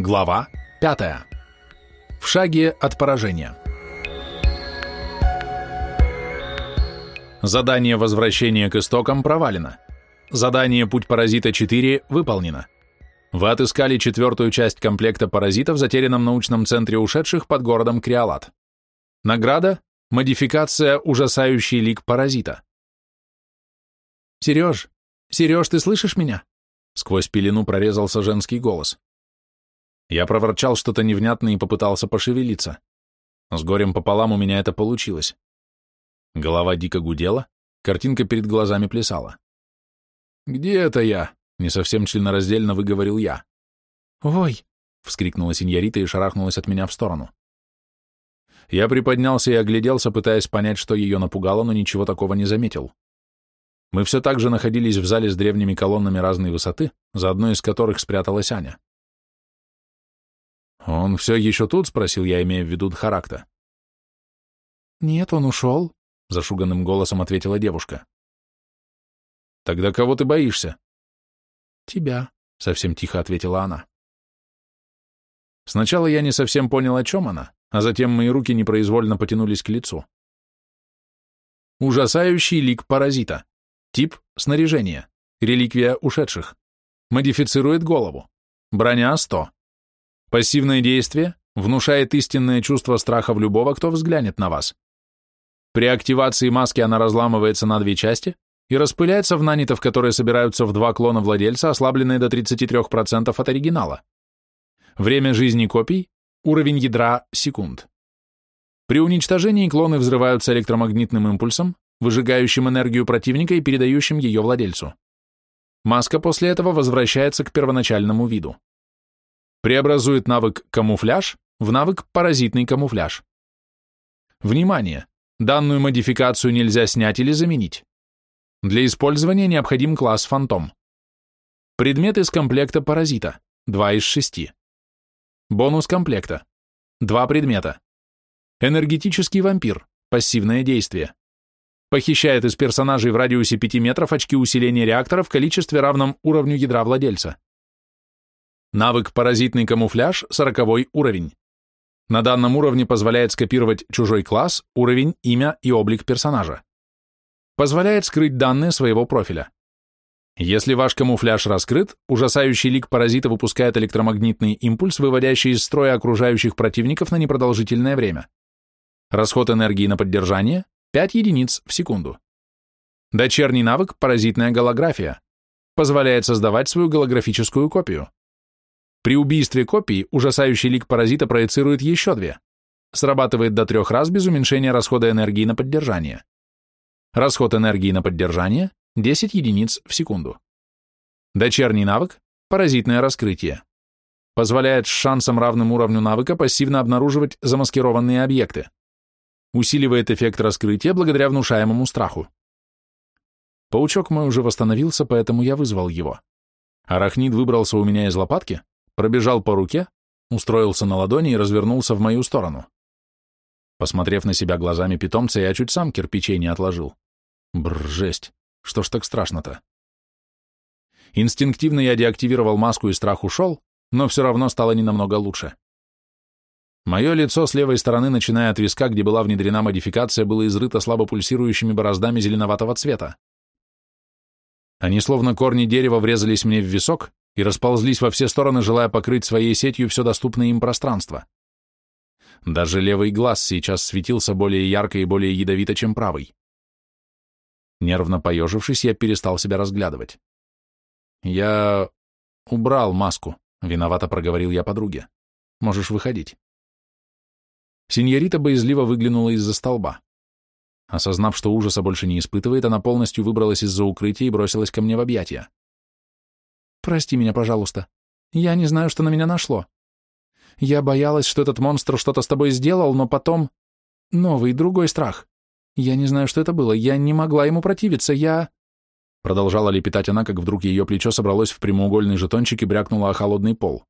Глава 5. В шаге от поражения. Задание возвращения к истокам провалено. Задание «Путь паразита 4» выполнено. Вы отыскали четвертую часть комплекта паразитов в затерянном научном центре ушедших под городом Криолат. Награда – модификация «Ужасающий лик паразита». «Сереж, Сереж, ты слышишь меня?» Сквозь пелену прорезался женский голос. Я проворчал что-то невнятное и попытался пошевелиться. С горем пополам у меня это получилось. Голова дико гудела, картинка перед глазами плясала. «Где это я?» — не совсем членораздельно выговорил я. «Ой!» — вскрикнула синьорита и шарахнулась от меня в сторону. Я приподнялся и огляделся, пытаясь понять, что ее напугало, но ничего такого не заметил. Мы все так же находились в зале с древними колоннами разной высоты, за одной из которых спряталась Аня. «Он все еще тут?» — спросил я, имея в виду Дхаракта. «Нет, он ушел», — зашуганным голосом ответила девушка. «Тогда кого ты боишься?» «Тебя», — совсем тихо ответила она. Сначала я не совсем понял, о чем она, а затем мои руки непроизвольно потянулись к лицу. Ужасающий лик паразита. Тип – снаряжение. Реликвия ушедших. Модифицирует голову. Броня – 100. Пассивное действие внушает истинное чувство страха в любого, кто взглянет на вас. При активации маски она разламывается на две части и распыляется в нанитов, которые собираются в два клона владельца, ослабленные до 33% от оригинала. Время жизни копий – уровень ядра – секунд. При уничтожении клоны взрываются электромагнитным импульсом, выжигающим энергию противника и передающим ее владельцу. Маска после этого возвращается к первоначальному виду. Преобразует навык «камуфляж» в навык «паразитный камуфляж». Внимание! Данную модификацию нельзя снять или заменить. Для использования необходим класс «Фантом». Предмет из комплекта паразита, 2 из 6. Бонус комплекта, 2 предмета. Энергетический вампир, пассивное действие. Похищает из персонажей в радиусе 5 метров очки усиления реактора в количестве равном уровню ядра владельца. Навык «Паразитный камуфляж» 40 уровень. На данном уровне позволяет скопировать чужой класс, уровень, имя и облик персонажа. Позволяет скрыть данные своего профиля. Если ваш камуфляж раскрыт, ужасающий лик паразита выпускает электромагнитный импульс, выводящий из строя окружающих противников на непродолжительное время. Расход энергии на поддержание 5 единиц в секунду. Дочерний навык «Паразитная голография» позволяет создавать свою голографическую копию. При убийстве копии ужасающий лик паразита проецирует еще две. Срабатывает до трех раз без уменьшения расхода энергии на поддержание. Расход энергии на поддержание – 10 единиц в секунду. Дочерний навык – паразитное раскрытие. Позволяет с шансом равным уровню навыка пассивно обнаруживать замаскированные объекты усиливает эффект раскрытия благодаря внушаемому страху. Паучок мой уже восстановился, поэтому я вызвал его. Арахнит выбрался у меня из лопатки, пробежал по руке, устроился на ладони и развернулся в мою сторону. Посмотрев на себя глазами питомца, я чуть сам кирпичей не отложил. Бррр, жесть, что ж так страшно-то? Инстинктивно я деактивировал маску и страх ушел, но все равно стало не намного лучше. Мое лицо с левой стороны, начиная от виска, где была внедрена модификация, было изрыто слабо пульсирующими бороздами зеленоватого цвета. Они, словно корни дерева, врезались мне в висок и расползлись во все стороны, желая покрыть своей сетью все доступное им пространство. Даже левый глаз сейчас светился более ярко и более ядовито, чем правый. Нервно поежившись, я перестал себя разглядывать. «Я убрал маску», — виновато проговорил я подруге. «Можешь выходить». Синьорита боязливо выглянула из-за столба. Осознав, что ужаса больше не испытывает, она полностью выбралась из-за укрытия и бросилась ко мне в объятия. «Прости меня, пожалуйста. Я не знаю, что на меня нашло. Я боялась, что этот монстр что-то с тобой сделал, но потом... Новый, другой страх. Я не знаю, что это было. Я не могла ему противиться. Я...» Продолжала лепетать она, как вдруг ее плечо собралось в прямоугольный жетончик и брякнуло о холодный пол.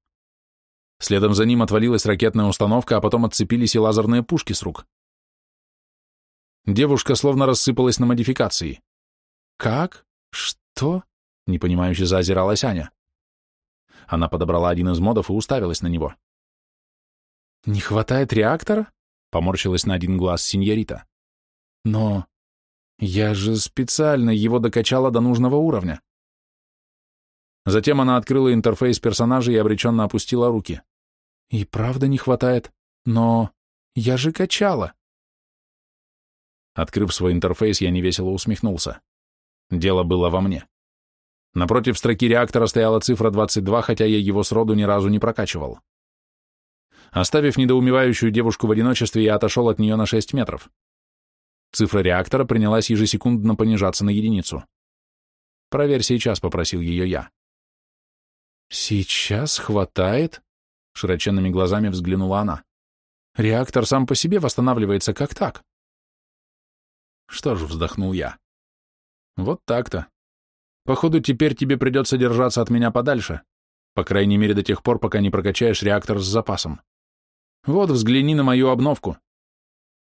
Следом за ним отвалилась ракетная установка, а потом отцепились и лазерные пушки с рук. Девушка словно рассыпалась на модификации. «Как? Что?» — непонимающе заозиралась Аня. Она подобрала один из модов и уставилась на него. «Не хватает реактора?» — поморщилась на один глаз синьорита. «Но я же специально его докачала до нужного уровня». Затем она открыла интерфейс персонажа и обреченно опустила руки. «И правда не хватает, но я же качала». Открыв свой интерфейс, я невесело усмехнулся. Дело было во мне. Напротив строки реактора стояла цифра 22, хотя я его сроду ни разу не прокачивал. Оставив недоумевающую девушку в одиночестве, я отошел от нее на 6 метров. Цифра реактора принялась ежесекундно понижаться на единицу. «Проверь сейчас», — попросил ее я. «Сейчас хватает?» — широченными глазами взглянула она. «Реактор сам по себе восстанавливается, как так?» «Что ж», — вздохнул я. «Вот так-то. Походу, теперь тебе придется держаться от меня подальше, по крайней мере до тех пор, пока не прокачаешь реактор с запасом. Вот, взгляни на мою обновку.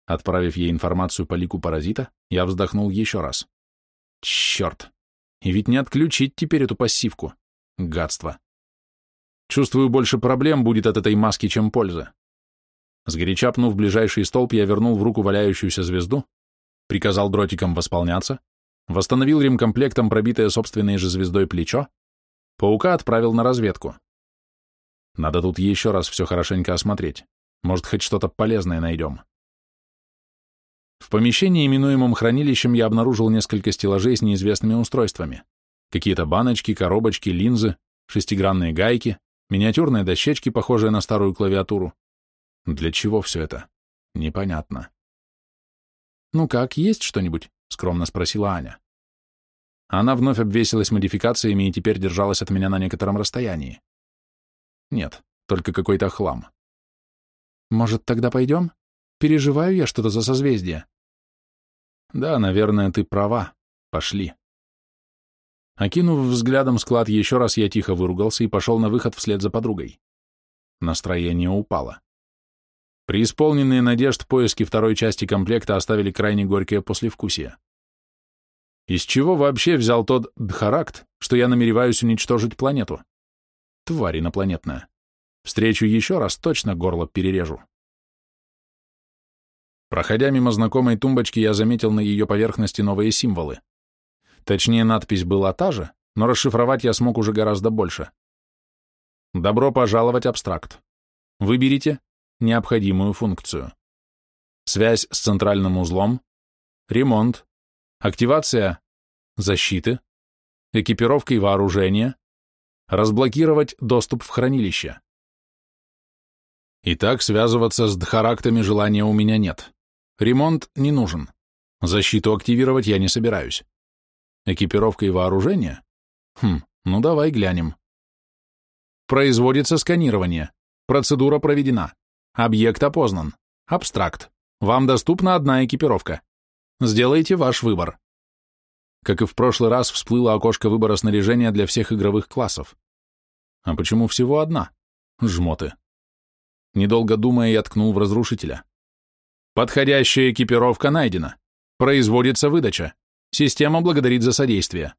Отправив ей информацию по лику паразита, я вздохнул еще раз. Черт! И ведь не отключить теперь эту пассивку. Гадство. Чувствую, больше проблем будет от этой маски, чем пользы. Сгоряча пнув ближайший столб, я вернул в руку валяющуюся звезду, приказал дротикам восполняться, восстановил ремкомплектом пробитое собственной же звездой плечо, паука отправил на разведку. Надо тут еще раз все хорошенько осмотреть. Может, хоть что-то полезное найдем. В помещении, именуемом хранилищем, я обнаружил несколько стеллажей с неизвестными устройствами. Какие-то баночки, коробочки, линзы, шестигранные гайки, миниатюрные дощечки, похожие на старую клавиатуру. Для чего все это? Непонятно. «Ну как, есть что-нибудь?» — скромно спросила Аня. Она вновь обвесилась модификациями и теперь держалась от меня на некотором расстоянии. Нет, только какой-то хлам. Может, тогда пойдем? Переживаю я что-то за созвездие. Да, наверное, ты права. Пошли. Окинув взглядом склад еще раз, я тихо выругался и пошел на выход вслед за подругой. Настроение упало. Преисполненные надежд поиски второй части комплекта оставили крайне горькое послевкусие. Из чего вообще взял тот Дхаракт, что я намереваюсь уничтожить планету? Тварь инопланетная. Встречу еще раз, точно горло перережу. Проходя мимо знакомой тумбочки, я заметил на ее поверхности новые символы. Точнее, надпись была та же, но расшифровать я смог уже гораздо больше. Добро пожаловать, абстракт. Выберите необходимую функцию. Связь с центральным узлом, ремонт, активация защиты, экипировка и вооружение, разблокировать доступ в хранилище. Итак, связываться с дхарактами желания у меня нет. Ремонт не нужен. Защиту активировать я не собираюсь. Экипировка и вооружение? Хм, ну давай глянем. Производится сканирование. Процедура проведена. Объект опознан. Абстракт. Вам доступна одна экипировка. Сделайте ваш выбор. Как и в прошлый раз, всплыло окошко выбора снаряжения для всех игровых классов. А почему всего одна? Жмоты. Недолго думая, я ткнул в разрушителя. Подходящая экипировка найдена. Производится выдача. Система благодарит за содействие.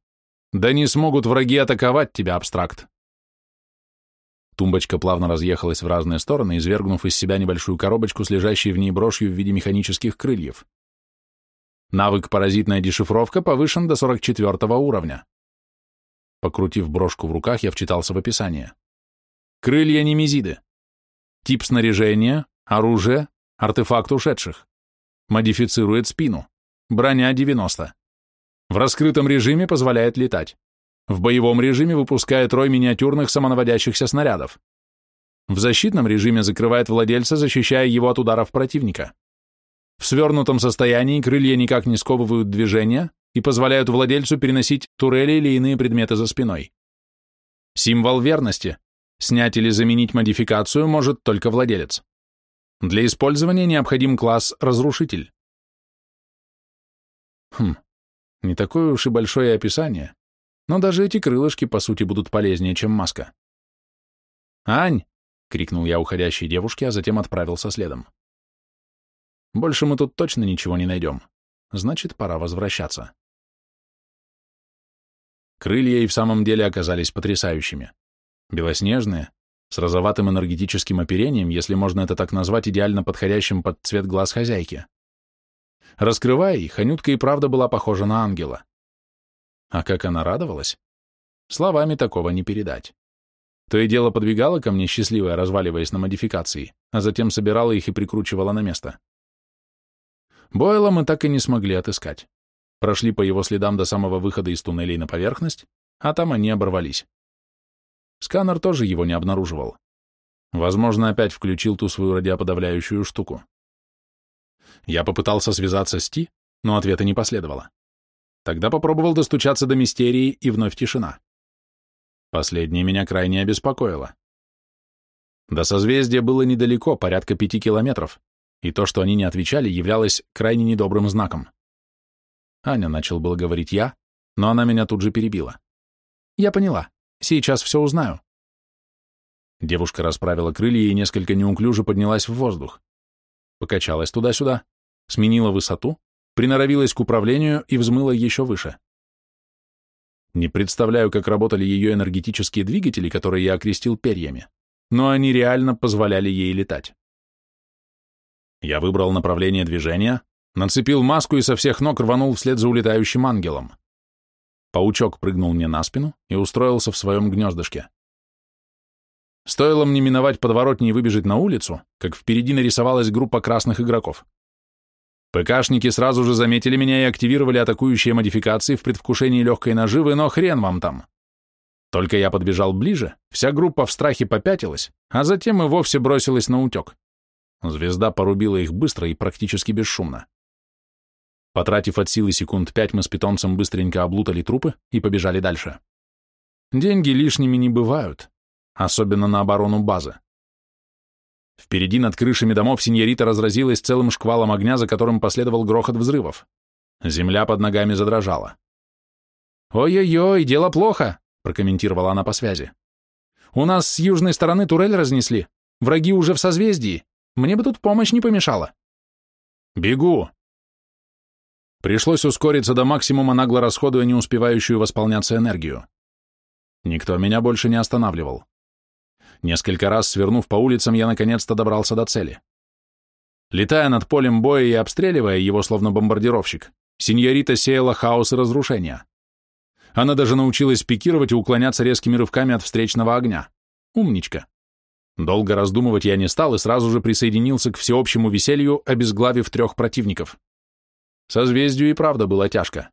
Да не смогут враги атаковать тебя, абстракт. Тумбочка плавно разъехалась в разные стороны, извергнув из себя небольшую коробочку с лежащей в ней брошью в виде механических крыльев. Навык «Паразитная дешифровка» повышен до 44 уровня. Покрутив брошку в руках, я вчитался в описание. Крылья немезиды. Тип снаряжения, оружие, артефакт ушедших. Модифицирует спину. Броня 90. В раскрытом режиме позволяет летать. В боевом режиме выпускает рой миниатюрных самонаводящихся снарядов. В защитном режиме закрывает владельца, защищая его от ударов противника. В свернутом состоянии крылья никак не сковывают движения и позволяют владельцу переносить турели или иные предметы за спиной. Символ верности. Снять или заменить модификацию может только владелец. Для использования необходим класс «Разрушитель». Хм, не такое уж и большое описание, но даже эти крылышки, по сути, будут полезнее, чем маска. «Ань!» — крикнул я уходящей девушке, а затем отправился следом. «Больше мы тут точно ничего не найдем. Значит, пора возвращаться». Крылья и в самом деле оказались потрясающими. белоснежные, с розоватым энергетическим оперением, если можно это так назвать, идеально подходящим под цвет глаз хозяйки. Раскрывая их, Анютка и правда была похожа на ангела. А как она радовалась? Словами такого не передать. То и дело подвигала ко мне, счастливая, разваливаясь на модификации, а затем собирала их и прикручивала на место. Бойла мы так и не смогли отыскать. Прошли по его следам до самого выхода из туннелей на поверхность, а там они оборвались. Сканер тоже его не обнаруживал. Возможно, опять включил ту свою радиоподавляющую штуку. Я попытался связаться с Ти, но ответа не последовало. Тогда попробовал достучаться до мистерии, и вновь тишина. Последнее меня крайне обеспокоило. До созвездия было недалеко, порядка пяти километров, и то, что они не отвечали, являлось крайне недобрым знаком. Аня начал было говорить я, но она меня тут же перебила. «Я поняла. Сейчас все узнаю». Девушка расправила крылья и несколько неуклюже поднялась в воздух. Покачалась туда-сюда, сменила высоту, приноровилась к управлению и взмыла еще выше. Не представляю, как работали ее энергетические двигатели, которые я окрестил перьями, но они реально позволяли ей летать. Я выбрал направление движения, нацепил маску и со всех ног рванул вслед за улетающим ангелом. Паучок прыгнул мне на спину и устроился в своем гнездышке. Стоило мне миновать подворотни и выбежать на улицу, как впереди нарисовалась группа красных игроков. ПКшники сразу же заметили меня и активировали атакующие модификации в предвкушении легкой наживы, но хрен вам там. Только я подбежал ближе, вся группа в страхе попятилась, а затем и вовсе бросилась на утек. Звезда порубила их быстро и практически бесшумно. Потратив от силы секунд пять, мы с питомцем быстренько облутали трупы и побежали дальше. Деньги лишними не бывают, особенно на оборону базы. Впереди над крышами домов синьорита разразилась целым шквалом огня, за которым последовал грохот взрывов. Земля под ногами задрожала. «Ой-ой-ой, дело плохо», — прокомментировала она по связи. «У нас с южной стороны турель разнесли. Враги уже в созвездии. Мне бы тут помощь не помешала». «Бегу!» Пришлось ускориться до максимума, нагло расходуя не успевающую восполняться энергию. Никто меня больше не останавливал. Несколько раз свернув по улицам, я наконец-то добрался до цели. Летая над полем боя и обстреливая его словно бомбардировщик, сеньорита сеяла хаос и разрушения. Она даже научилась пикировать и уклоняться резкими рывками от встречного огня. Умничка. Долго раздумывать я не стал и сразу же присоединился к всеобщему веселью, обезглавив трех противников. Созвездию и правда было тяжко.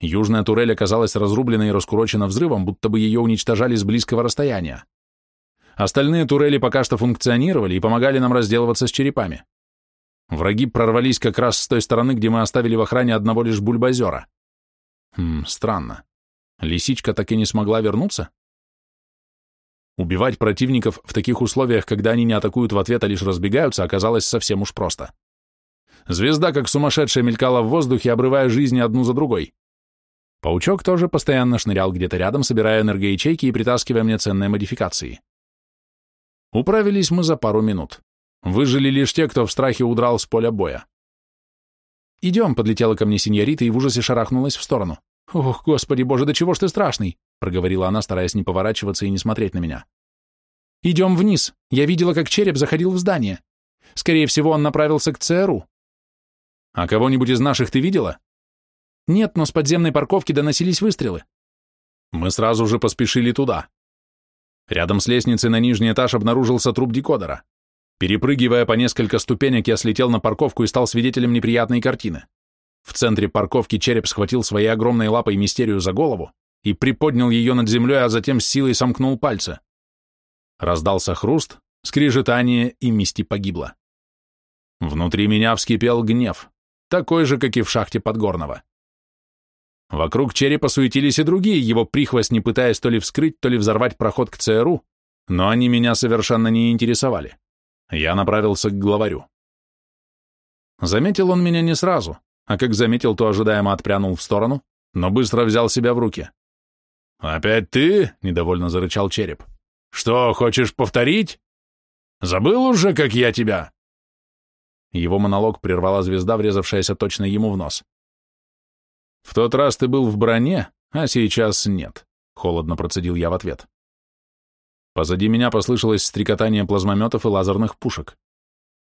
Южная турель оказалась разрублена и раскурочена взрывом, будто бы ее уничтожали с близкого расстояния. Остальные турели пока что функционировали и помогали нам разделываться с черепами. Враги прорвались как раз с той стороны, где мы оставили в охране одного лишь бульбазера. Хм, странно. Лисичка так и не смогла вернуться? Убивать противников в таких условиях, когда они не атакуют в ответ, а лишь разбегаются, оказалось совсем уж просто. Звезда, как сумасшедшая, мелькала в воздухе, обрывая жизни одну за другой. Паучок тоже постоянно шнырял где-то рядом, собирая энергоячейки и притаскивая мне ценные модификации. Управились мы за пару минут. Выжили лишь те, кто в страхе удрал с поля боя. «Идем», — подлетела ко мне сеньорита и в ужасе шарахнулась в сторону. «Ох, господи боже, да чего ж ты страшный?» — проговорила она, стараясь не поворачиваться и не смотреть на меня. «Идем вниз. Я видела, как череп заходил в здание. Скорее всего, он направился к ЦРУ». «А кого-нибудь из наших ты видела?» «Нет, но с подземной парковки доносились выстрелы». Мы сразу же поспешили туда. Рядом с лестницей на нижний этаж обнаружился труп декодера. Перепрыгивая по несколько ступенек, я слетел на парковку и стал свидетелем неприятной картины. В центре парковки череп схватил своей огромной лапой мистерию за голову и приподнял ее над землей, а затем с силой сомкнул пальцы. Раздался хруст, скрижетание, и Мисти погибла. Внутри меня вскипел гнев, такой же, как и в шахте Подгорного. Вокруг черепа суетились и другие его прихвостни, пытаясь то ли вскрыть, то ли взорвать проход к ЦРУ, но они меня совершенно не интересовали. Я направился к главарю. Заметил он меня не сразу, а как заметил, то ожидаемо отпрянул в сторону, но быстро взял себя в руки. «Опять ты?» — недовольно зарычал череп. «Что, хочешь повторить? Забыл уже, как я тебя?» Его монолог прервала звезда, врезавшаяся точно ему в нос. «В тот раз ты был в броне, а сейчас нет», — холодно процедил я в ответ. Позади меня послышалось стрекотание плазмометов и лазерных пушек.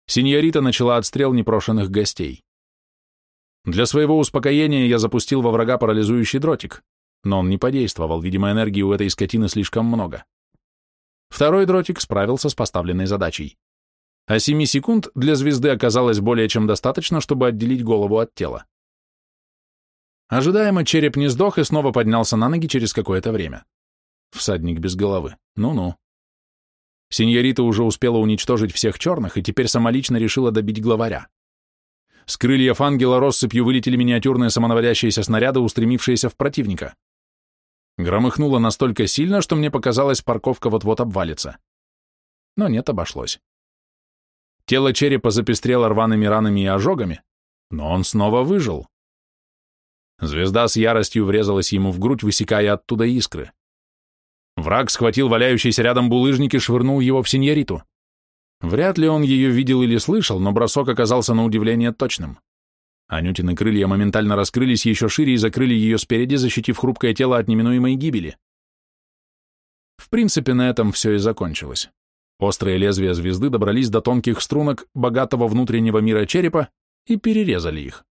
Синьорита начала отстрел непрошенных гостей. Для своего успокоения я запустил во врага парализующий дротик, но он не подействовал, видимо, энергии у этой скотины слишком много. Второй дротик справился с поставленной задачей. А семи секунд для звезды оказалось более чем достаточно, чтобы отделить голову от тела. Ожидаемо череп не сдох и снова поднялся на ноги через какое-то время. Всадник без головы. Ну-ну. Синьорита уже успела уничтожить всех черных и теперь самолично решила добить главаря. С крыльев ангела россыпью вылетели миниатюрные самонаводящиеся снаряды, устремившиеся в противника. Громыхнуло настолько сильно, что мне показалось, парковка вот-вот обвалится. Но нет, обошлось. Тело черепа запестрело рваными ранами и ожогами, но он снова выжил. Звезда с яростью врезалась ему в грудь, высекая оттуда искры. Враг схватил валяющийся рядом булыжник и швырнул его в синьориту. Вряд ли он ее видел или слышал, но бросок оказался на удивление точным. Анютины крылья моментально раскрылись еще шире и закрыли ее спереди, защитив хрупкое тело от неминуемой гибели. В принципе, на этом все и закончилось. Острые лезвия звезды добрались до тонких струнок богатого внутреннего мира черепа и перерезали их.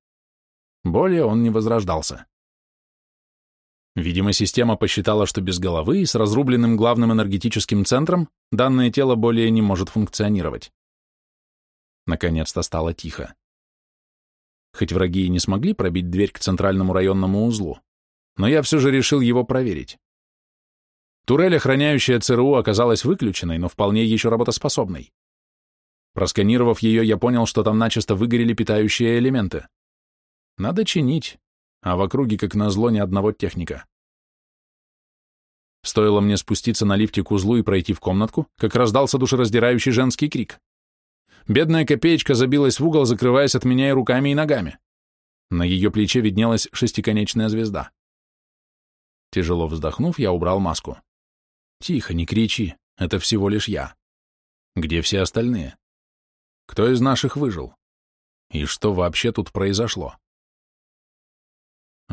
Более он не возрождался. Видимо, система посчитала, что без головы и с разрубленным главным энергетическим центром данное тело более не может функционировать. Наконец-то стало тихо. Хоть враги и не смогли пробить дверь к центральному районному узлу, но я все же решил его проверить. Турель, охраняющая ЦРУ, оказалась выключенной, но вполне еще работоспособной. Просканировав ее, я понял, что там начисто выгорели питающие элементы. Надо чинить, а в округе, как назло, ни одного техника. Стоило мне спуститься на лифте к узлу и пройти в комнатку, как раздался душераздирающий женский крик. Бедная копеечка забилась в угол, закрываясь от меня и руками, и ногами. На ее плече виднелась шестиконечная звезда. Тяжело вздохнув, я убрал маску. Тихо, не кричи, это всего лишь я. Где все остальные? Кто из наших выжил? И что вообще тут произошло?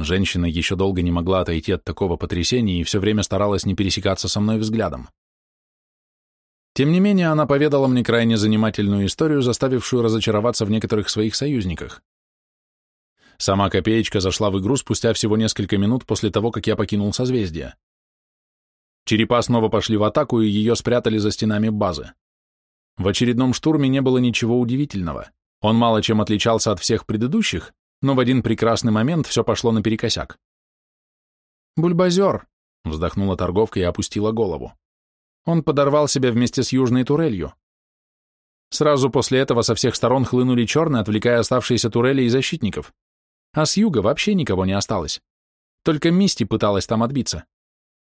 Женщина еще долго не могла отойти от такого потрясения и все время старалась не пересекаться со мной взглядом. Тем не менее, она поведала мне крайне занимательную историю, заставившую разочароваться в некоторых своих союзниках. Сама копеечка зашла в игру спустя всего несколько минут после того, как я покинул созвездие. Черепа снова пошли в атаку, и ее спрятали за стенами базы. В очередном штурме не было ничего удивительного. Он мало чем отличался от всех предыдущих, но в один прекрасный момент все пошло наперекосяк. «Бульбазер!» — вздохнула торговка и опустила голову. Он подорвал себя вместе с южной турелью. Сразу после этого со всех сторон хлынули черные, отвлекая оставшиеся турели и защитников. А с юга вообще никого не осталось. Только Мисти пыталась там отбиться.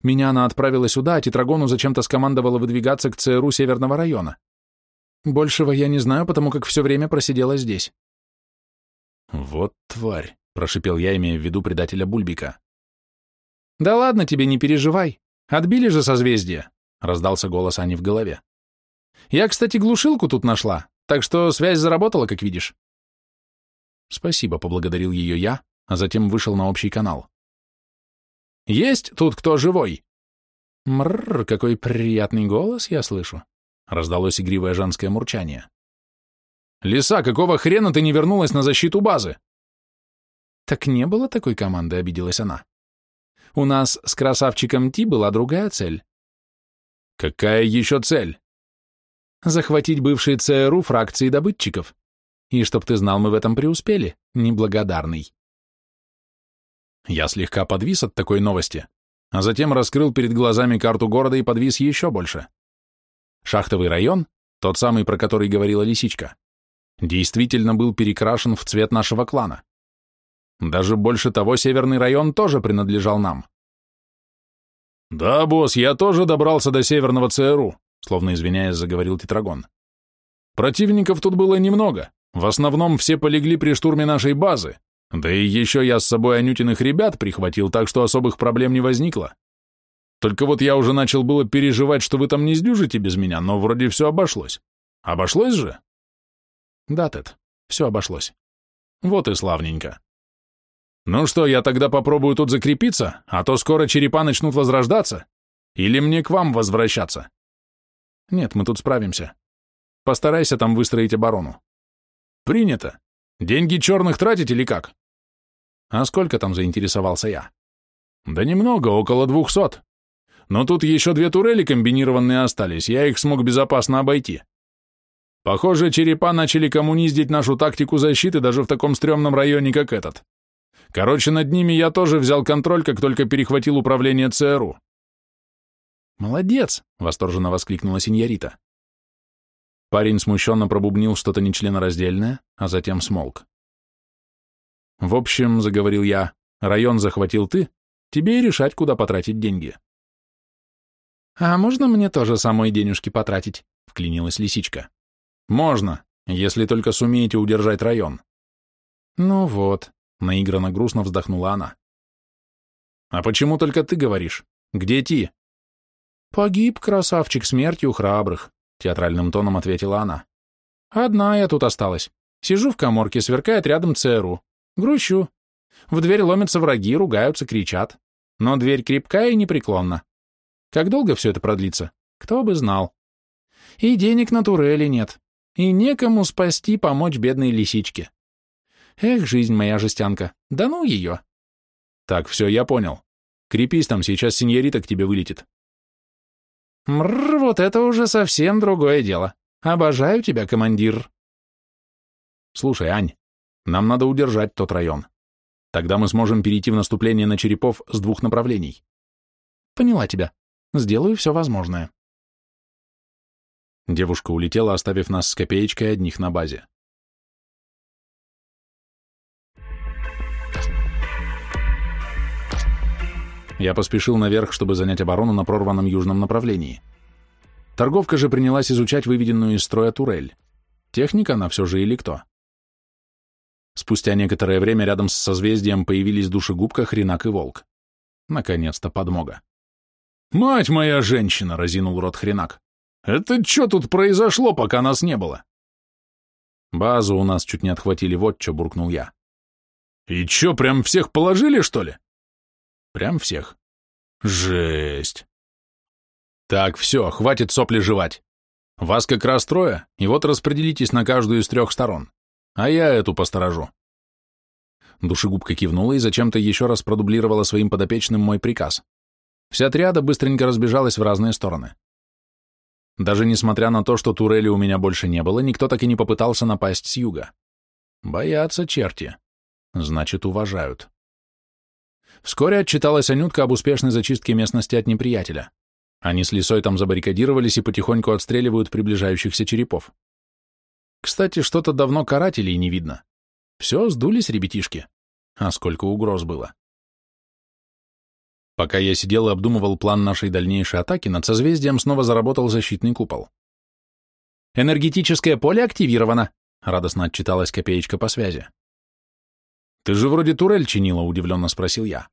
Меня она отправила сюда, а Тетрагону зачем-то скомандовала выдвигаться к ЦРУ Северного района. Большего я не знаю, потому как все время просидела здесь. «Вот тварь», — прошипел я, имея в виду предателя Бульбика. «Да ладно тебе, не переживай. Отбили же созвездие», — раздался голос Ани в голове. «Я, кстати, глушилку тут нашла, так что связь заработала, как видишь». «Спасибо», — поблагодарил ее я, а затем вышел на общий канал. «Есть тут кто живой?» «Мрррр, какой приятный голос я слышу», — раздалось игривое женское мурчание. «Лиса, какого хрена ты не вернулась на защиту базы?» «Так не было такой команды», — обиделась она. «У нас с красавчиком Ти была другая цель». «Какая еще цель?» «Захватить бывшие ЦРУ фракции добытчиков. И чтоб ты знал, мы в этом преуспели, неблагодарный». Я слегка подвис от такой новости, а затем раскрыл перед глазами карту города и подвис еще больше. Шахтовый район, тот самый, про который говорила лисичка, действительно был перекрашен в цвет нашего клана. Даже больше того, северный район тоже принадлежал нам. «Да, босс, я тоже добрался до северного ЦРУ», словно извиняясь, заговорил Тетрагон. «Противников тут было немного, в основном все полегли при штурме нашей базы, да и еще я с собой Анютиных ребят прихватил, так что особых проблем не возникло. Только вот я уже начал было переживать, что вы там не сдюжите без меня, но вроде все обошлось. Обошлось же?» Да, Тед, все обошлось. Вот и славненько. Ну что, я тогда попробую тут закрепиться, а то скоро черепа начнут возрождаться. Или мне к вам возвращаться? Нет, мы тут справимся. Постарайся там выстроить оборону. Принято. Деньги черных тратить или как? А сколько там заинтересовался я? Да немного, около двухсот. Но тут еще две турели комбинированные остались, я их смог безопасно обойти. Похоже, черепа начали коммуниздить нашу тактику защиты даже в таком стрёмном районе, как этот. Короче, над ними я тоже взял контроль, как только перехватил управление ЦРУ. «Молодец!» — восторженно воскликнула сеньорита. Парень смущенно пробубнил что-то нечленораздельное, а затем смолк. «В общем, — заговорил я, — район захватил ты, тебе и решать, куда потратить деньги». «А можно мне тоже самой денежки потратить?» — вклинилась лисичка. «Можно, если только сумеете удержать район». «Ну вот», — наигранно грустно вздохнула она. «А почему только ты говоришь? Где Ти?» «Погиб красавчик смертью храбрых», театральным тоном ответила она. Одна я тут осталась. Сижу в коморке, сверкает рядом ЦРУ. Грущу. В дверь ломятся враги, ругаются, кричат. Но дверь крепкая и непреклонна. Как долго все это продлится? Кто бы знал. И денег на турели нет. И некому спасти, помочь бедной лисичке. Эх, жизнь моя жестянка, да ну ее. Так, все, я понял. Крепись там, сейчас синьорита к тебе вылетит. Мрр, вот это уже совсем другое дело. Обожаю тебя, командир. Слушай, Ань, нам надо удержать тот район. Тогда мы сможем перейти в наступление на черепов с двух направлений. Поняла тебя. Сделаю все возможное. Девушка улетела, оставив нас с копеечкой одних на базе. Я поспешил наверх, чтобы занять оборону на прорванном южном направлении. Торговка же принялась изучать выведенную из строя турель. Техника она все же или кто? Спустя некоторое время рядом с созвездием появились душегубка, хренак и волк. Наконец-то подмога. «Мать моя женщина!» — разинул рот хренак. «Это что тут произошло, пока нас не было?» «Базу у нас чуть не отхватили, вот что», — буркнул я. «И чё, прям всех положили, что ли?» Прям всех. Жесть. Так, все, хватит сопли жевать. Вас как раз трое, и вот распределитесь на каждую из трех сторон. А я эту посторожу. Душегубка кивнула и зачем-то еще раз продублировала своим подопечным мой приказ. Вся отряда быстренько разбежалась в разные стороны. Даже несмотря на то, что турели у меня больше не было, никто так и не попытался напасть с юга. Боятся черти. Значит, уважают. Вскоре отчиталась Анютка об успешной зачистке местности от неприятеля. Они с лисой там забаррикадировались и потихоньку отстреливают приближающихся черепов. Кстати, что-то давно карателей не видно. Все, сдулись ребятишки. А сколько угроз было. Пока я сидел и обдумывал план нашей дальнейшей атаки, над созвездием снова заработал защитный купол. «Энергетическое поле активировано», — радостно отчиталась копеечка по связи. «Ты же вроде турель чинила», — удивленно спросил я.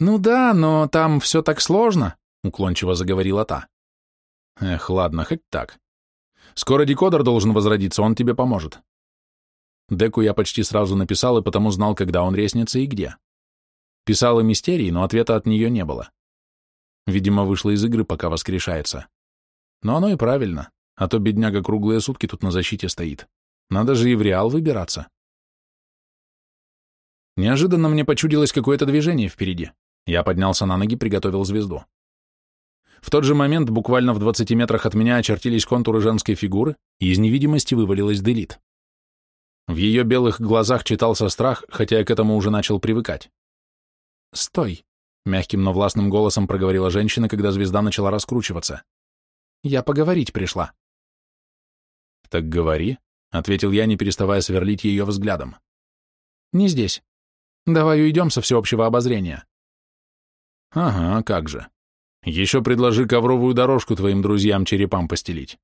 «Ну да, но там все так сложно», — уклончиво заговорила та. «Эх, ладно, хоть так. Скоро декодер должен возродиться, он тебе поможет». Деку я почти сразу написал и потому знал, когда он резнится и где. Писала мистерии, но ответа от нее не было. Видимо, вышла из игры, пока воскрешается. Но оно и правильно, а то бедняга круглые сутки тут на защите стоит. Надо же и в Реал выбираться. Неожиданно мне почудилось какое-то движение впереди. Я поднялся на ноги, приготовил звезду. В тот же момент, буквально в 20 метрах от меня, очертились контуры женской фигуры, и из невидимости вывалилась Делит. В ее белых глазах читался страх, хотя я к этому уже начал привыкать. «Стой!» — мягким, но властным голосом проговорила женщина, когда звезда начала раскручиваться. «Я поговорить пришла». «Так говори», — ответил я, не переставая сверлить ее взглядом. «Не здесь. Давай уйдем со всеобщего обозрения. Ага, как же. Еще предложи ковровую дорожку твоим друзьям-черепам постелить.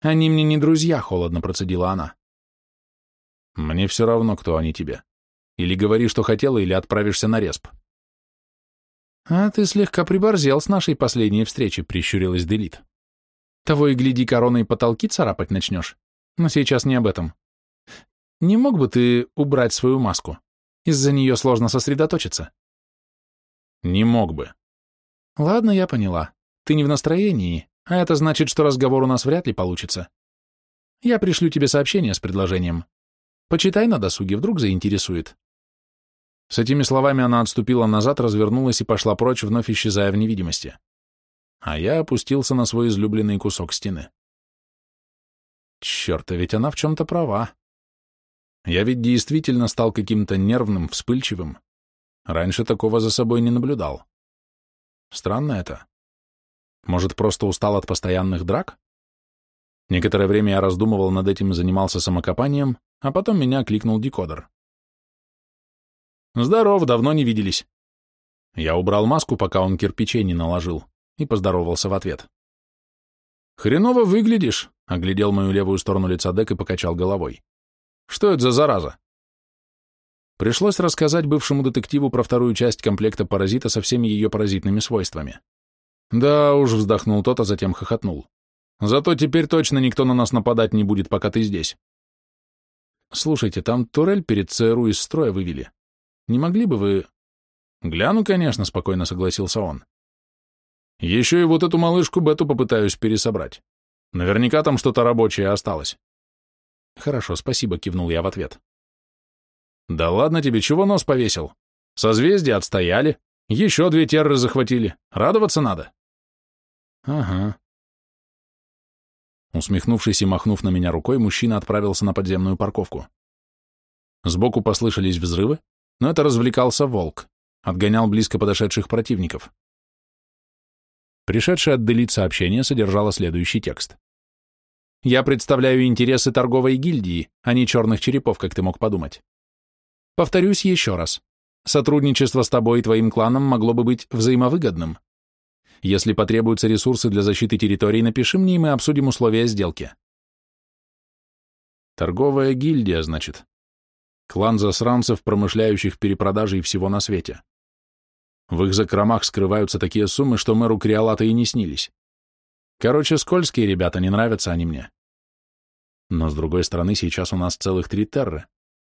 Они мне не друзья, холодно процедила она. Мне все равно, кто они тебе. Или говори, что хотела, или отправишься на респ. А ты слегка приборзел с нашей последней встречи, прищурилась Делит. Того и гляди, короной потолки царапать начнешь. Но сейчас не об этом. Не мог бы ты убрать свою маску? Из-за нее сложно сосредоточиться. Не мог бы. Ладно, я поняла. Ты не в настроении, А это значит, что разговор у нас вряд ли получится. Я пришлю тебе сообщение с предложением. Почитай на досуге, вдруг заинтересует. С этими словами она отступила назад, развернулась и пошла прочь, вновь исчезая в невидимости. А я опустился на свой излюбленный кусок стены. Черт, а ведь она в чем-то права. Я ведь действительно стал каким-то нервным, вспыльчивым. Раньше такого за собой не наблюдал. Странно это. Может, просто устал от постоянных драк? Некоторое время я раздумывал над этим и занимался самокопанием, а потом меня кликнул декодер. «Здоров, давно не виделись». Я убрал маску, пока он кирпичей не наложил, и поздоровался в ответ. «Хреново выглядишь», — оглядел мою левую сторону лица Дек и покачал головой. «Что это за зараза?» Пришлось рассказать бывшему детективу про вторую часть комплекта паразита со всеми ее паразитными свойствами. «Да уж», — вздохнул тот, а затем хохотнул. «Зато теперь точно никто на нас нападать не будет, пока ты здесь». «Слушайте, там турель перед ЦРУ из строя вывели. Не могли бы вы...» «Гляну, конечно», — спокойно согласился он. «Еще и вот эту малышку Бету попытаюсь пересобрать. Наверняка там что-то рабочее осталось». «Хорошо, спасибо», — кивнул я в ответ. «Да ладно тебе, чего нос повесил? Созвездия отстояли, еще две терры захватили. Радоваться надо». «Ага». Усмехнувшись и махнув на меня рукой, мужчина отправился на подземную парковку. Сбоку послышались взрывы, но это развлекался волк, отгонял близко подошедших противников. Пришедшее от Делит сообщение содержало следующий текст. «Я представляю интересы торговой гильдии, а не черных черепов, как ты мог подумать. Повторюсь еще раз. Сотрудничество с тобой и твоим кланом могло бы быть взаимовыгодным. Если потребуются ресурсы для защиты территории, напиши мне, и мы обсудим условия сделки. Торговая гильдия, значит. Клан засранцев, промышляющих перепродажей всего на свете. В их закромах скрываются такие суммы, что мэру Криолата и не снились. Короче, скользкие ребята, не нравятся они мне. Но, с другой стороны, сейчас у нас целых три терры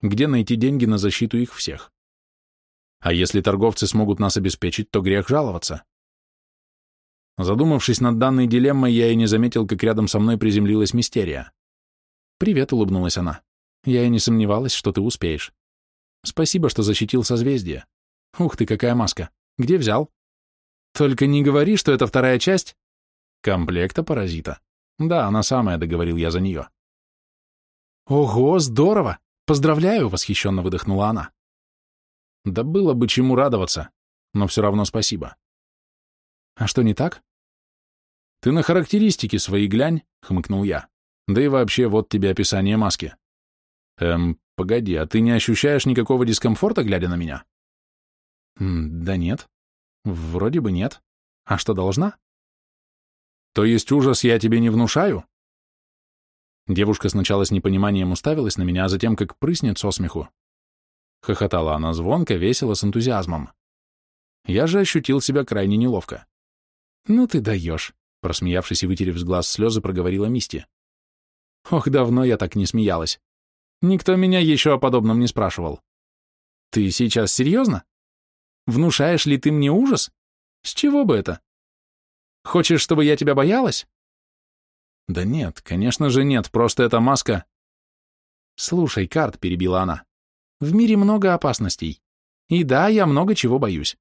где найти деньги на защиту их всех. А если торговцы смогут нас обеспечить, то грех жаловаться. Задумавшись над данной дилеммой, я и не заметил, как рядом со мной приземлилась мистерия. «Привет», — улыбнулась она. «Я и не сомневалась, что ты успеешь. Спасибо, что защитил созвездие. Ух ты, какая маска. Где взял? Только не говори, что это вторая часть комплекта паразита. Да, она самая, договорил я за нее. Ого, здорово! «Поздравляю!» — восхищенно выдохнула она. «Да было бы чему радоваться, но все равно спасибо». «А что не так?» «Ты на характеристики свои глянь», — хмыкнул я. «Да и вообще, вот тебе описание маски». «Эм, погоди, а ты не ощущаешь никакого дискомфорта, глядя на меня?» «Да нет. Вроде бы нет. А что, должна?» «То есть ужас я тебе не внушаю?» Девушка сначала с непониманием уставилась на меня, а затем как прыснет со смеху. Хохотала она звонко, весело, с энтузиазмом. Я же ощутил себя крайне неловко. «Ну ты даешь», — просмеявшись и вытерев с глаз слезы, проговорила Мисти. «Ох, давно я так не смеялась. Никто меня еще о подобном не спрашивал. Ты сейчас серьезно? Внушаешь ли ты мне ужас? С чего бы это? Хочешь, чтобы я тебя боялась? Да нет, конечно же нет, просто эта маска... Слушай, Карт, перебила она, в мире много опасностей. И да, я много чего боюсь.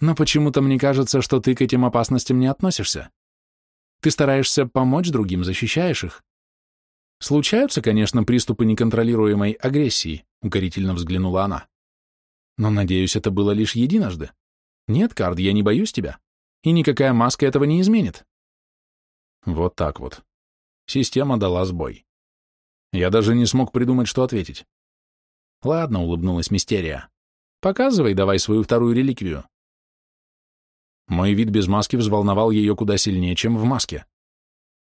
Но почему-то мне кажется, что ты к этим опасностям не относишься. Ты стараешься помочь другим, защищаешь их. Случаются, конечно, приступы неконтролируемой агрессии, укорительно взглянула она. Но, надеюсь, это было лишь единожды. Нет, Кард, я не боюсь тебя. И никакая маска этого не изменит. Вот так вот. Система дала сбой. Я даже не смог придумать, что ответить. Ладно, улыбнулась Мистерия. Показывай давай свою вторую реликвию. Мой вид без маски взволновал ее куда сильнее, чем в маске.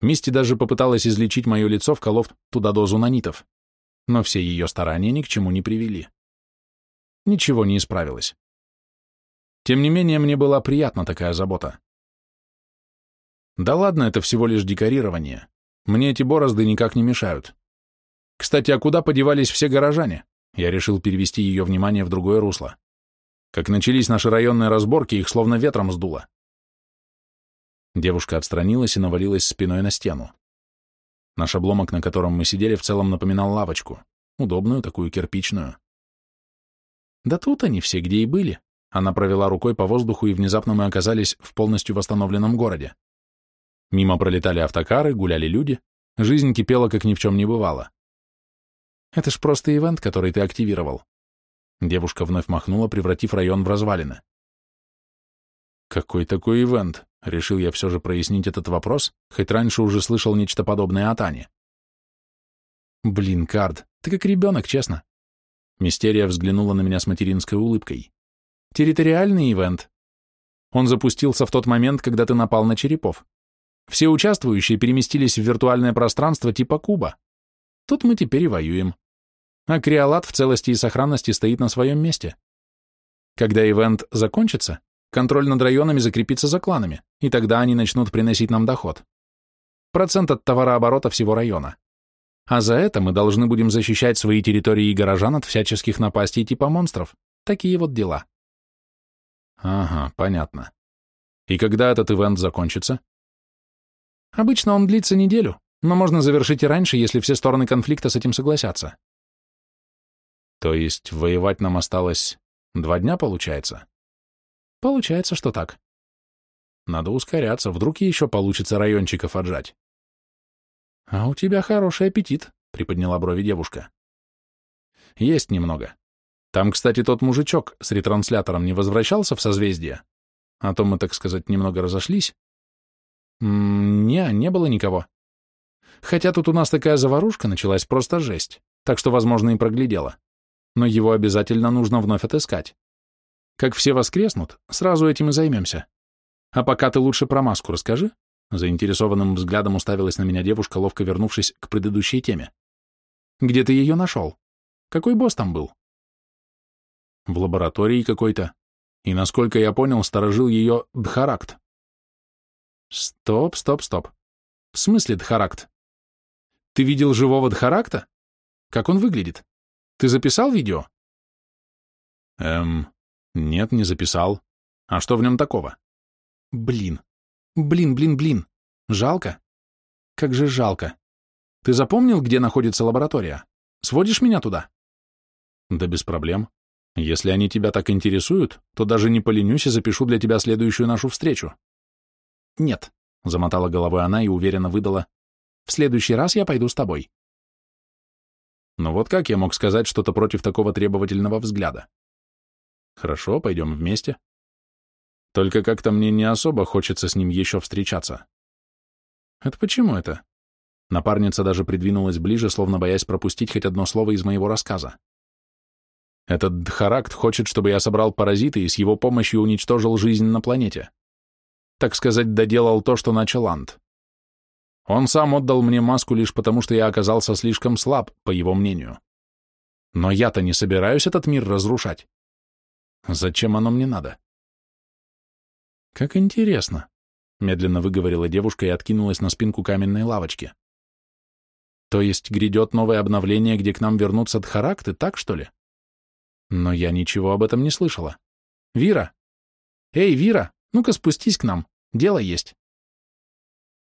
Мисти даже попыталась излечить мое лицо, вколов туда дозу нанитов. Но все ее старания ни к чему не привели. Ничего не исправилось. Тем не менее, мне была приятна такая забота. Да ладно, это всего лишь декорирование. Мне эти борозды никак не мешают. Кстати, а куда подевались все горожане? Я решил перевести ее внимание в другое русло. Как начались наши районные разборки, их словно ветром сдуло. Девушка отстранилась и навалилась спиной на стену. Наш обломок, на котором мы сидели, в целом напоминал лавочку. Удобную, такую кирпичную. Да тут они все где и были. Она провела рукой по воздуху, и внезапно мы оказались в полностью восстановленном городе. Мимо пролетали автокары, гуляли люди. Жизнь кипела, как ни в чем не бывало. Это ж просто ивент, который ты активировал. Девушка вновь махнула, превратив район в развалины. Какой такой ивент? Решил я все же прояснить этот вопрос, хоть раньше уже слышал нечто подобное от Ани. Блин, Кард, ты как ребенок, честно. Мистерия взглянула на меня с материнской улыбкой. Территориальный ивент. Он запустился в тот момент, когда ты напал на черепов. Все участвующие переместились в виртуальное пространство типа куба. Тут мы теперь и воюем. А Криолат в целости и сохранности стоит на своем месте. Когда ивент закончится, контроль над районами закрепится за кланами, и тогда они начнут приносить нам доход. Процент от товарооборота всего района. А за это мы должны будем защищать свои территории и горожан от всяческих напастей типа монстров. Такие вот дела. Ага, понятно. И когда этот ивент закончится? Обычно он длится неделю, но можно завершить и раньше, если все стороны конфликта с этим согласятся. То есть воевать нам осталось два дня, получается? Получается, что так. Надо ускоряться, вдруг еще получится райончиков отжать. А у тебя хороший аппетит, приподняла брови девушка. Есть немного. Там, кстати, тот мужичок с ретранслятором не возвращался в созвездие? А то мы, так сказать, немного разошлись. М -м не, не было никого. Хотя тут у нас такая заварушка началась, просто жесть, так что, возможно, и проглядела но его обязательно нужно вновь отыскать. Как все воскреснут, сразу этим и займемся. А пока ты лучше про маску расскажи. Заинтересованным взглядом уставилась на меня девушка, ловко вернувшись к предыдущей теме. Где ты ее нашел? Какой босс там был? В лаборатории какой-то. И, насколько я понял, сторожил ее Дхаракт. Стоп, стоп, стоп. В смысле Дхаракт? Ты видел живого Дхаракта? Как он выглядит? Ты записал видео? Эм, нет, не записал. А что в нем такого? Блин. Блин, блин, блин. Жалко. Как же жалко. Ты запомнил, где находится лаборатория? Сводишь меня туда? Да без проблем. Если они тебя так интересуют, то даже не поленюсь и запишу для тебя следующую нашу встречу. Нет, замотала головой она и уверенно выдала. В следующий раз я пойду с тобой. Но вот как я мог сказать что-то против такого требовательного взгляда? Хорошо, пойдем вместе. Только как-то мне не особо хочется с ним еще встречаться. Это почему это? Напарница даже придвинулась ближе, словно боясь пропустить хоть одно слово из моего рассказа. Этот Дхаракт хочет, чтобы я собрал паразиты и с его помощью уничтожил жизнь на планете. Так сказать, доделал то, что начал Ант. Он сам отдал мне маску лишь потому, что я оказался слишком слаб, по его мнению. Но я-то не собираюсь этот мир разрушать. Зачем оно мне надо? Как интересно, медленно выговорила девушка и откинулась на спинку каменной лавочки. То есть грядет новое обновление, где к нам вернутся дхаракты, так что ли? Но я ничего об этом не слышала. Вира! Эй, Вира, ну-ка спустись к нам, дело есть.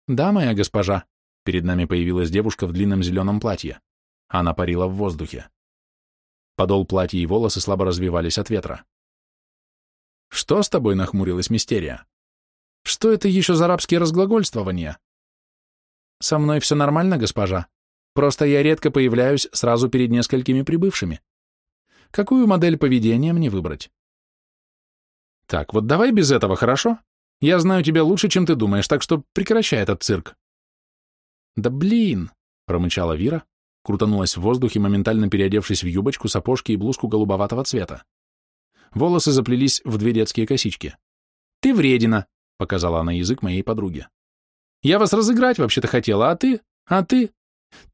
«Да, моя госпожа». Перед нами появилась девушка в длинном зеленом платье. Она парила в воздухе. Подол платья и волосы слабо развивались от ветра. «Что с тобой?» — нахмурилась Мистерия. «Что это еще за рабские разглагольствования?» «Со мной все нормально, госпожа. Просто я редко появляюсь сразу перед несколькими прибывшими. Какую модель поведения мне выбрать?» «Так, вот давай без этого, хорошо?» Я знаю тебя лучше, чем ты думаешь, так что прекращай этот цирк». «Да блин!» — промычала Вира, крутанулась в воздухе, моментально переодевшись в юбочку, сапожки и блузку голубоватого цвета. Волосы заплелись в две детские косички. «Ты вредина!» — показала она язык моей подруге. «Я вас разыграть вообще-то хотела, а ты? А ты?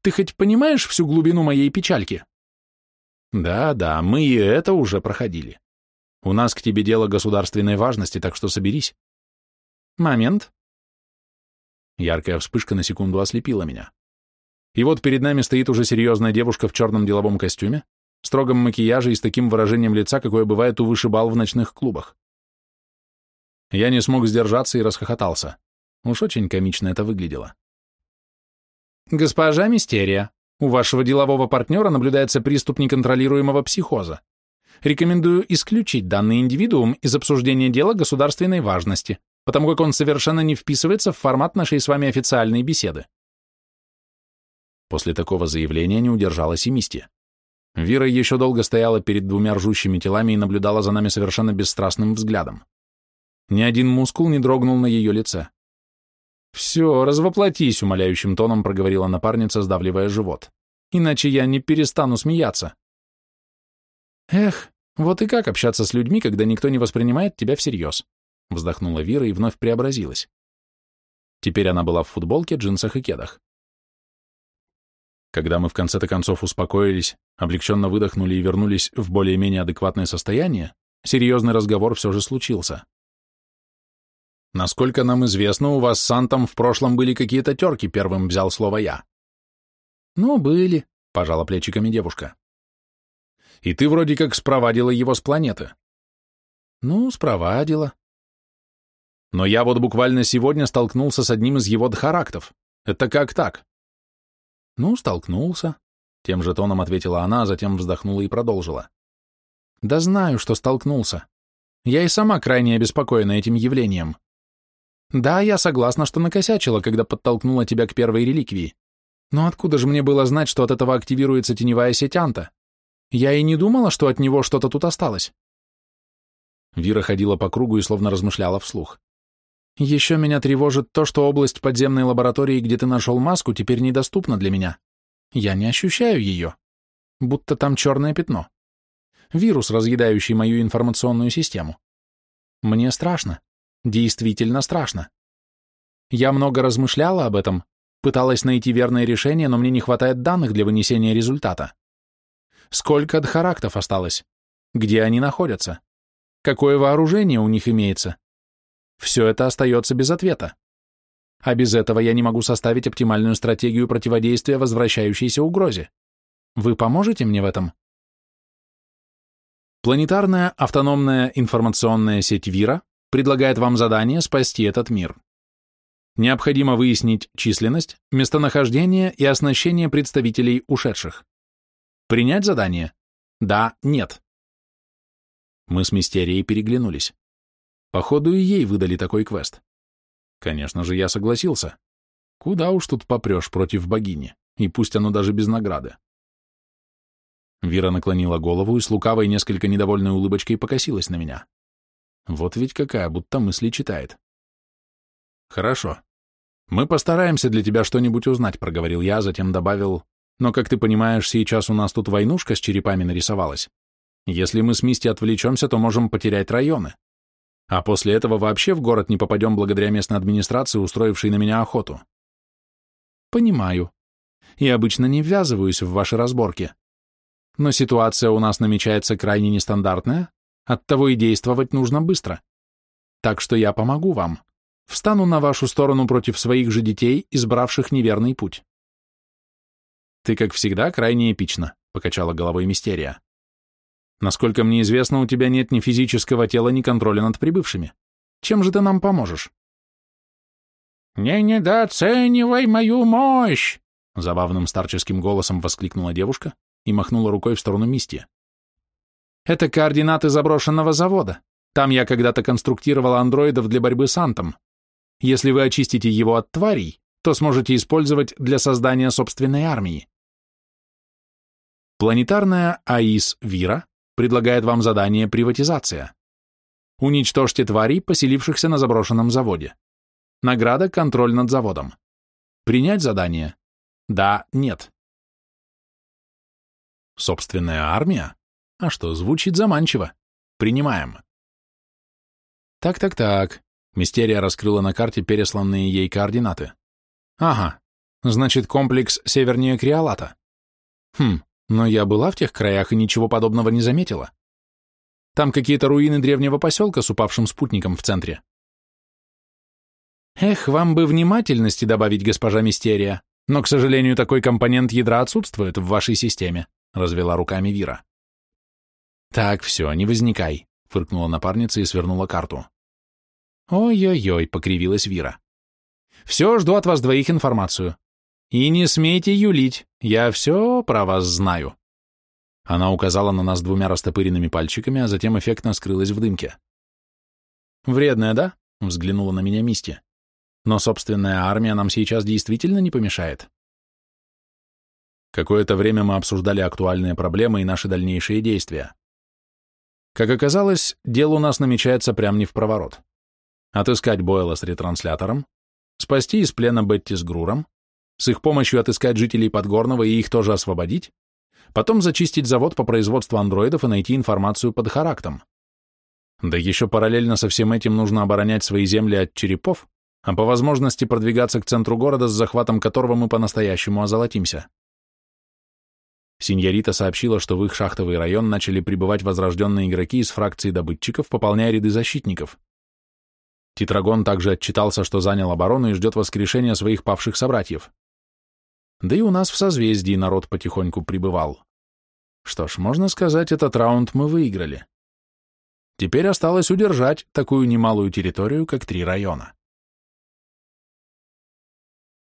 Ты хоть понимаешь всю глубину моей печальки?» «Да-да, мы и это уже проходили. У нас к тебе дело государственной важности, так что соберись. Момент. Яркая вспышка на секунду ослепила меня. И вот перед нами стоит уже серьезная девушка в черном деловом костюме, строгом макияже и с таким выражением лица, какое бывает у вышибал в ночных клубах. Я не смог сдержаться и расхохотался. Уж очень комично это выглядело. «Госпожа Мистерия, у вашего делового партнера наблюдается приступ неконтролируемого психоза. Рекомендую исключить данный индивидуум из обсуждения дела государственной важности, потому как он совершенно не вписывается в формат нашей с вами официальной беседы». После такого заявления не удержалась и Мисти. Вира еще долго стояла перед двумя ржущими телами и наблюдала за нами совершенно бесстрастным взглядом. Ни один мускул не дрогнул на ее лице. «Все, развоплотись», — умоляющим тоном проговорила напарница, сдавливая живот. «Иначе я не перестану смеяться». «Эх, вот и как общаться с людьми, когда никто не воспринимает тебя всерьез?» Вздохнула Вира и вновь преобразилась. Теперь она была в футболке, джинсах и кедах. Когда мы в конце-то концов успокоились, облегченно выдохнули и вернулись в более-менее адекватное состояние, серьезный разговор все же случился. Насколько нам известно, у вас с Антом в прошлом были какие-то терки, первым взял слово я. Ну, были, пожала плечиками девушка. И ты вроде как спровадила его с планеты. Ну, спровадила. Но я вот буквально сегодня столкнулся с одним из его дхарактов. Это как так? Ну, столкнулся. Тем же тоном ответила она, а затем вздохнула и продолжила. Да знаю, что столкнулся. Я и сама крайне обеспокоена этим явлением. Да, я согласна, что накосячила, когда подтолкнула тебя к первой реликвии. Но откуда же мне было знать, что от этого активируется теневая сеть Анта? Я и не думала, что от него что-то тут осталось. Вира ходила по кругу и словно размышляла вслух. Еще меня тревожит то, что область подземной лаборатории, где ты нашел маску, теперь недоступна для меня. Я не ощущаю ее. Будто там черное пятно. Вирус, разъедающий мою информационную систему. Мне страшно. Действительно страшно. Я много размышляла об этом, пыталась найти верное решение, но мне не хватает данных для вынесения результата. Сколько дхарактов осталось? Где они находятся? Какое вооружение у них имеется? Все это остается без ответа. А без этого я не могу составить оптимальную стратегию противодействия возвращающейся угрозе. Вы поможете мне в этом? Планетарная автономная информационная сеть ВИРа предлагает вам задание спасти этот мир. Необходимо выяснить численность, местонахождение и оснащение представителей ушедших. Принять задание? Да, нет. Мы с Мистерией переглянулись. Походу и ей выдали такой квест. Конечно же, я согласился. Куда уж тут попрешь против богини, и пусть оно даже без награды. Вера наклонила голову и с лукавой, несколько недовольной улыбочкой покосилась на меня. Вот ведь какая, будто мысли читает. Хорошо. Мы постараемся для тебя что-нибудь узнать, проговорил я, затем добавил, но, как ты понимаешь, сейчас у нас тут войнушка с черепами нарисовалась. Если мы с Мисти отвлечемся, то можем потерять районы. А после этого вообще в город не попадем благодаря местной администрации, устроившей на меня охоту. Понимаю. И обычно не ввязываюсь в ваши разборки. Но ситуация у нас намечается крайне нестандартная, Оттого и действовать нужно быстро. Так что я помогу вам. Встану на вашу сторону против своих же детей, избравших неверный путь. Ты, как всегда, крайне эпично, покачала головой Мистерия. Насколько мне известно, у тебя нет ни физического тела, ни контроля над прибывшими. Чем же ты нам поможешь? Не недооценивай мою мощь! Забавным старческим голосом воскликнула девушка и махнула рукой в сторону Мисти. Это координаты заброшенного завода. Там я когда-то конструктировала андроидов для борьбы с Антом. Если вы очистите его от тварей, то сможете использовать для создания собственной армии. Планетарная АИС Вира предлагает вам задание «Приватизация». Уничтожьте тварей, поселившихся на заброшенном заводе. Награда – контроль над заводом. Принять задание? Да, нет. Собственная армия? А что, звучит заманчиво. Принимаем. Так-так-так. Мистерия раскрыла на карте пересланные ей координаты. Ага, значит, комплекс севернее Криолата. Хм, но я была в тех краях и ничего подобного не заметила. Там какие-то руины древнего поселка с упавшим спутником в центре. Эх, вам бы внимательности добавить, госпожа Мистерия, но, к сожалению, такой компонент ядра отсутствует в вашей системе, развела руками Вира. «Так, все, не возникай», — фыркнула напарница и свернула карту. «Ой-ой-ой», — покривилась Вира. Все, жду от вас двоих информацию. И не смейте юлить, я все про вас знаю. Она указала на нас двумя растопыренными пальчиками, а затем эффектно скрылась в дымке. «Вредная, да?» — взглянула на меня Мисти. «Но собственная армия нам сейчас действительно не помешает». Какое-то время мы обсуждали актуальные проблемы и наши дальнейшие действия. Как оказалось, дело у нас намечается прямо не в проворот. Отыскать Бойла с ретранслятором, спасти из плена Бетти с Груром, с их помощью отыскать жителей Подгорного и их тоже освободить, потом зачистить завод по производству андроидов и найти информацию под Характом. Да еще параллельно со всем этим нужно оборонять свои земли от черепов, а по возможности продвигаться к центру города, с захватом которого мы по-настоящему озолотимся. Синьорита сообщила, что в их шахтовый район начали прибывать возрожденные игроки из фракции добытчиков, пополняя ряды защитников. Титрагон также отчитался, что занял оборону и ждет воскрешения своих павших собратьев. Да и у нас в созвездии народ потихоньку прибывал. Что ж, можно сказать, этот раунд мы выиграли. Теперь осталось удержать такую немалую территорию, как три района.